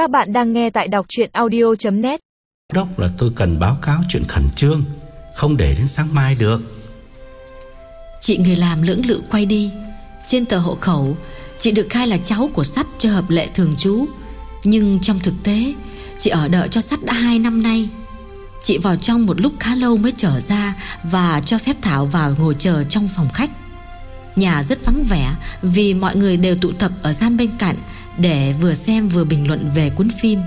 Các bạn đang nghe tại đọc chuyện audio.net Đốc là tôi cần báo cáo chuyện khẩn trương Không để đến sáng mai được. Chị người làm lưỡng lự quay đi. Trên tờ hộ khẩu Chị được khai là cháu của sắt cho hợp lệ thường trú. Nhưng trong thực tế Chị ở đợi cho sắt đã 2 năm nay. Chị vào trong một lúc khá lâu mới trở ra Và cho phép Thảo vào ngồi chờ trong phòng khách. Nhà rất vắng vẻ Vì mọi người đều tụ tập ở gian bên cạnh để vừa xem vừa bình luận về cuốn phim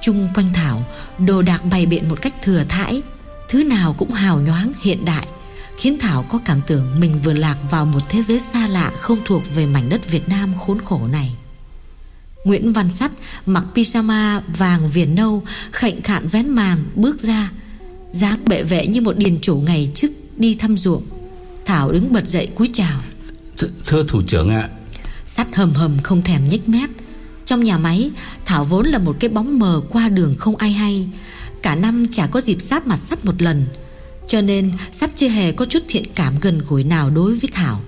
Chung quanh Thảo, Đồ đạc bày biện một cách thừa thãi, Thứ nào cũng hào nhoáng, hiện đại, Khiến Thảo có cảm tưởng mình vừa lạc vào một thế giới xa lạ Không thuộc về mảnh đất Việt Nam khốn khổ này. Nguyễn Văn Sắt mặc pyjama vàng viền nâu Khệnh khạn vén màn, bước ra, dáng bệ vệ như một điền chủ ngày trước đi thăm ruộng. Thảo đứng bật dậy cúi chào. Th, Thưa thủ trưởng ạ Sắt hầm hầm không thèm nhếch mép. Trong nhà máy, Thảo vốn là một cái bóng mờ qua đường không ai hay. Cả năm chả có dịp giáp mặt sắt một lần. Cho nên, sắt chưa hề có chút thiện cảm gần gũi nào đối với Thảo.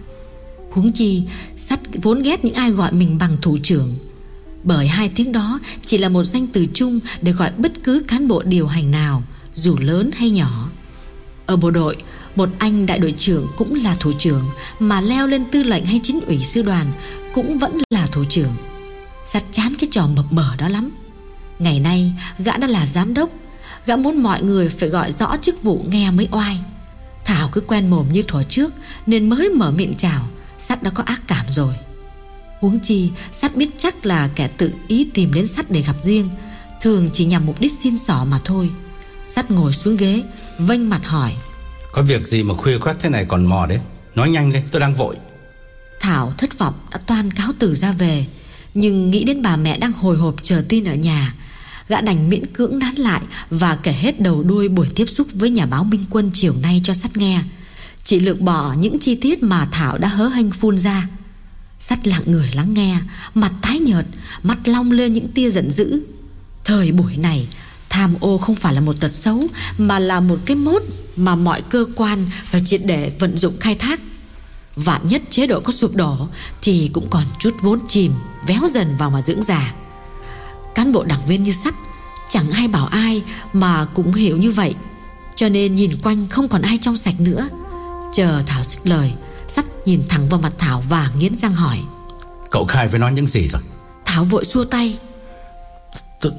Huống chi, Sắt vốn ghét những ai gọi mình bằng thủ trưởng. Bởi hai tiếng đó, Chỉ là một danh từ chung Để gọi bất cứ cán bộ điều hành nào, Dù lớn hay nhỏ. Ở bộ đội một anh đại đội trưởng cũng là thủ trưởng Mà leo lên tư lệnh hay chính ủy sư đoàn Cũng vẫn là thủ trưởng. Sắt chán cái trò mập mờ đó lắm. Ngày nay, gã đã là giám đốc. Gã muốn mọi người phải gọi rõ chức vụ nghe mới oai. Thảo cứ quen mồm như thuở trước Nên mới mở miệng chào. Sắt đã có ác cảm rồi. Huống chi, Sắt biết chắc là kẻ tự ý tìm đến Sắt để gặp riêng. Thường chỉ nhằm mục đích xin sỏ mà thôi. Sắt ngồi xuống ghế, Vênh mặt hỏi. Có việc gì mà khuya khoát thế này còn mò đấy? Nói nhanh lên, tôi đang vội. Thảo thất vọng, đã toan cáo từ ra về. Nhưng nghĩ đến bà mẹ đang hồi hộp chờ tin ở nhà, Gã đành miễn cưỡng nán lại Và kể hết đầu đuôi buổi tiếp xúc với nhà báo Minh Quân chiều nay cho sắt nghe. Chỉ lược bỏ những chi tiết mà Thảo đã hớ hênh phun ra. Sắt lặng người lắng nghe, Mặt tái nhợt, Mắt long lên những tia giận dữ. Thời buổi này Tham ô không phải là một tật xấu Mà là một cái mốt Mà mọi cơ quan phải triệt để vận dụng khai thác. Vạn nhất chế độ có sụp đổ Thì cũng còn chút vốn chìm Véo dần vào mà dưỡng già. Cán bộ đảng viên như sắt Chẳng ai bảo ai Mà cũng hiểu như vậy. Cho nên nhìn quanh không còn ai trong sạch nữa. Chờ Thảo dứt lời Sắt nhìn thẳng vào mặt Thảo và nghiến răng hỏi. Cậu khai với nó những gì rồi? Thảo vội xua tay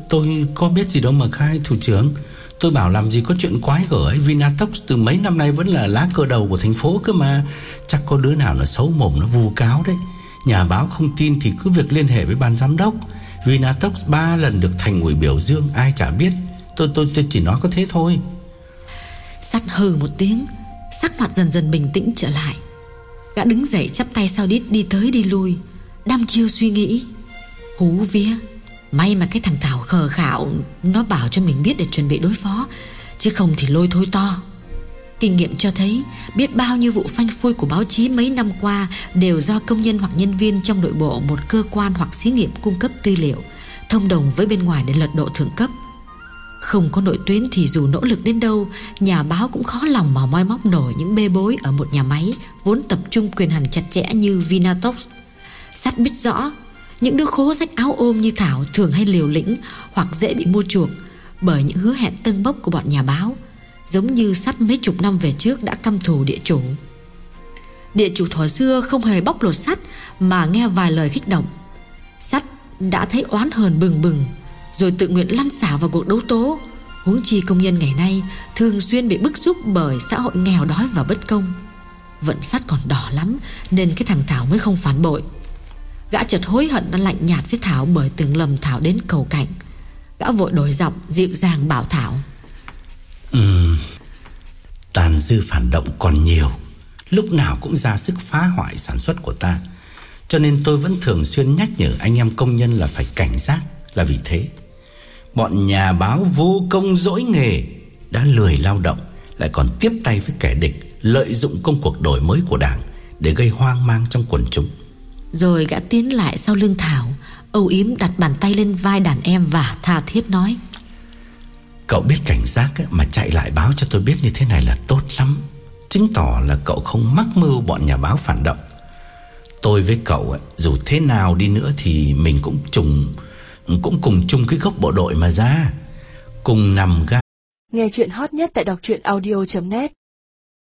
Tôi có biết gì đâu mà khai thủ trưởng. Tôi bảo làm gì có chuyện quái gở ấy Vinatox từ mấy năm nay vẫn là lá cờ đầu của thành phố cơ mà. Chắc có đứa nào nó xấu mồm nó vu cáo đấy. Nhà báo không tin thì cứ việc liên hệ với ban giám đốc. Vinatox 3 lần được thành ủy biểu dương Ai chả biết. Tôi tôi, tôi chỉ nói có thế thôi. Sắt hừ một tiếng Sắc mặt dần dần bình tĩnh trở lại. Gã đứng dậy chắp tay sau đít đi tới đi lui Đăm chiêu suy nghĩ. Hú vía. May mà cái thằng Thảo khờ khạo, Nó bảo cho mình biết để chuẩn bị đối phó. Chứ không thì lôi thôi to. Kinh nghiệm cho thấy, Biết bao nhiêu vụ phanh phui của báo chí mấy năm qua Đều do công nhân hoặc nhân viên Trong nội bộ, một cơ quan hoặc xí nghiệp Cung cấp tư liệu, Thông đồng với bên ngoài để lật độ thượng cấp. Không có nội tuyến thì dù nỗ lực đến đâu, Nhà báo cũng khó lòng mà moi móc nổi Những bê bối ở một nhà máy Vốn tập trung quyền hành chặt chẽ như Vinatox. Sắt biết rõ những đứa khố rách áo ôm như Thảo thường hay liều lĩnh hoặc dễ bị mua chuộc bởi những hứa hẹn tân bốc của bọn nhà báo, giống như sắt mấy chục năm về trước đã căm thù địa chủ. Địa chủ thuở xưa không hề bóc lột sắt mà nghe vài lời kích động. Sắt đã thấy oán hờn bừng bừng, rồi tự nguyện lăn xả vào cuộc đấu tố. Huống chi công nhân ngày nay thường xuyên bị bức xúc bởi xã hội nghèo đói và bất công. Vận sắt còn đỏ lắm nên cái thằng Thảo mới không phản bội. Gã chợt hối hận đã lạnh nhạt với Thảo Bởi tưởng lầm Thảo đến cầu cảnh. Gã vội đổi giọng dịu dàng bảo Thảo. Ừ Tàn dư phản động còn nhiều. Lúc nào cũng ra sức phá hoại sản xuất của ta. Cho nên tôi vẫn thường xuyên nhắc nhở anh em công nhân là phải cảnh giác Là vì thế. Bọn nhà báo vô công dỗi nghề Đã lười lao động, Lại còn tiếp tay với kẻ địch, Lợi dụng công cuộc đổi mới của đảng Để gây hoang mang trong quần chúng rồi gã tiến lại sau lưng Thảo Âu yếm đặt bàn tay lên vai đàn em Và tha thiết nói. Cậu biết cảnh giác mà chạy lại báo cho tôi biết như thế này là tốt lắm. Chứng tỏ là cậu không mắc mưu bọn nhà báo phản động. Tôi với cậu dù thế nào đi nữa thì mình cũng trùng cũng cùng chung cái gốc bộ đội mà ra. Cùng nằm ga Nghe chuyện hot nhất tại đọc truyện audio.net